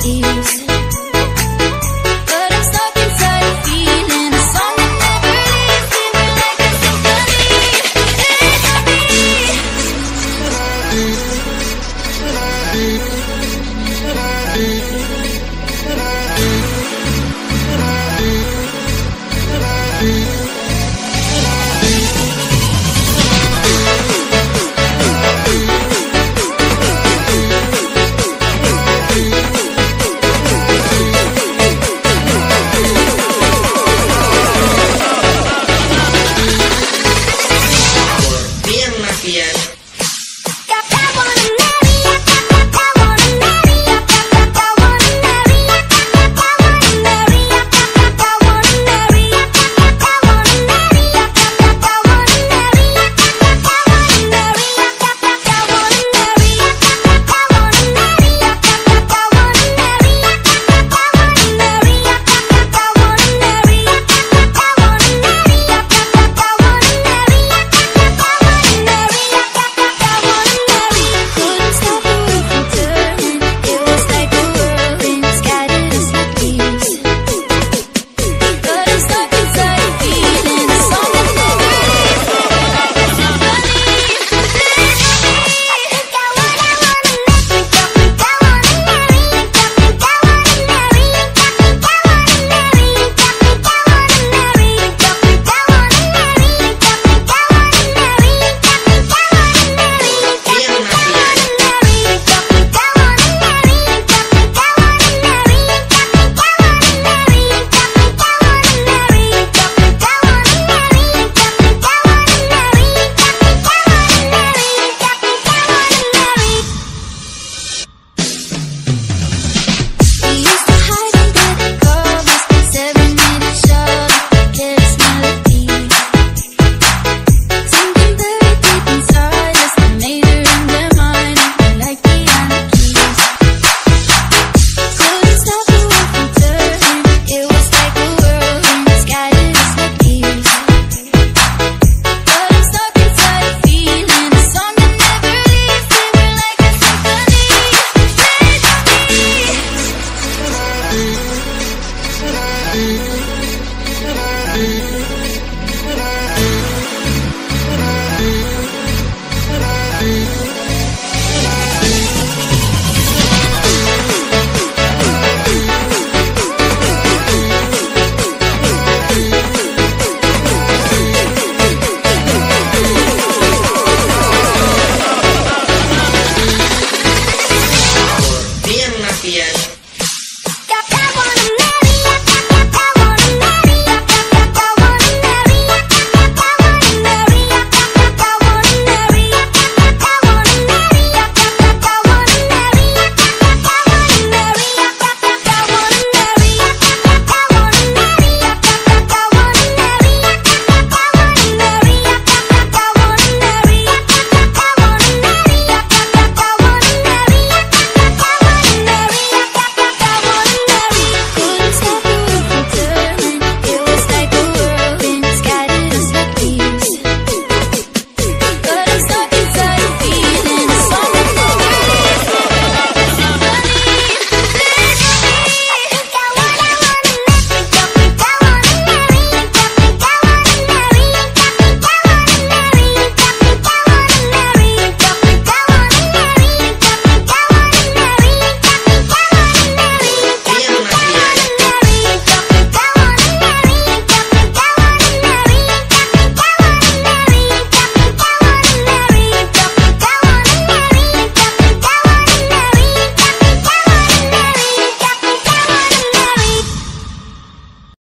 جی